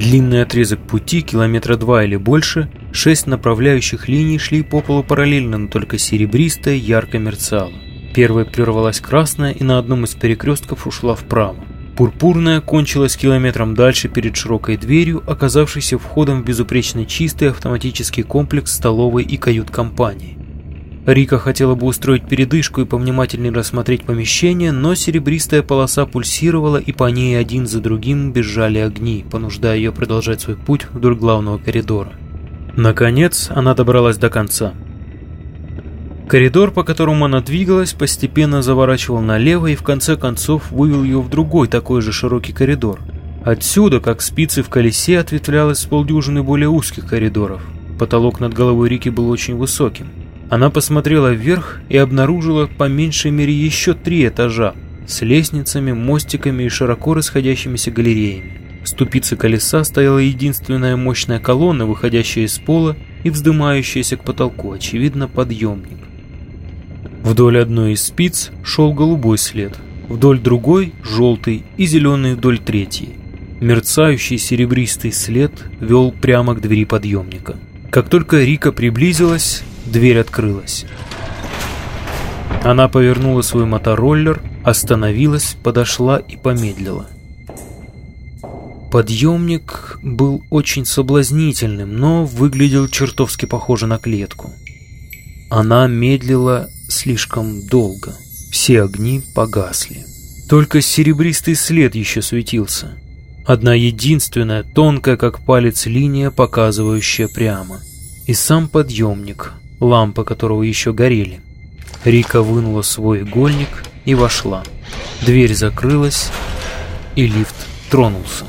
Длинный отрезок пути, километра два или больше, шесть направляющих линий шли по полу параллельно, но только серебристая ярко мерцала. Первая прервалась красная и на одном из перекрестков ушла вправо. Пурпурная кончилась километром дальше перед широкой дверью, оказавшейся входом в безупречно чистый автоматический комплекс столовой и кают-компании. Рика хотела бы устроить передышку и повнимательнее рассмотреть помещение, но серебристая полоса пульсировала, и по ней один за другим бежали огни, понуждая ее продолжать свой путь вдоль главного коридора. Наконец, она добралась до конца. Коридор, по которому она двигалась, постепенно заворачивал налево и в конце концов вывел ее в другой такой же широкий коридор. Отсюда, как спицы в колесе, ответвлялось полдюжины более узких коридоров. Потолок над головой Рики был очень высоким. Она посмотрела вверх и обнаружила по меньшей мере еще три этажа с лестницами, мостиками и широко расходящимися галереями. В ступице колеса стояла единственная мощная колонна, выходящая из пола и вздымающаяся к потолку, очевидно, подъемник. Вдоль одной из спиц шел голубой след, вдоль другой – желтый и зеленый вдоль третьей. Мерцающий серебристый след вел прямо к двери подъемника. Как только Рика приблизилась, дверь открылась. Она повернула свой мотороллер, остановилась, подошла и помедлила. Подъемник был очень соблазнительным, но выглядел чертовски похоже на клетку. Она медлила слишком долго. Все огни погасли. Только серебристый след еще светился. Одна единственная, тонкая как палец линия, показывающая прямо. И сам подъемник, лампы которого еще горели. Рика вынула свой игольник и вошла. Дверь закрылась, и лифт тронулся.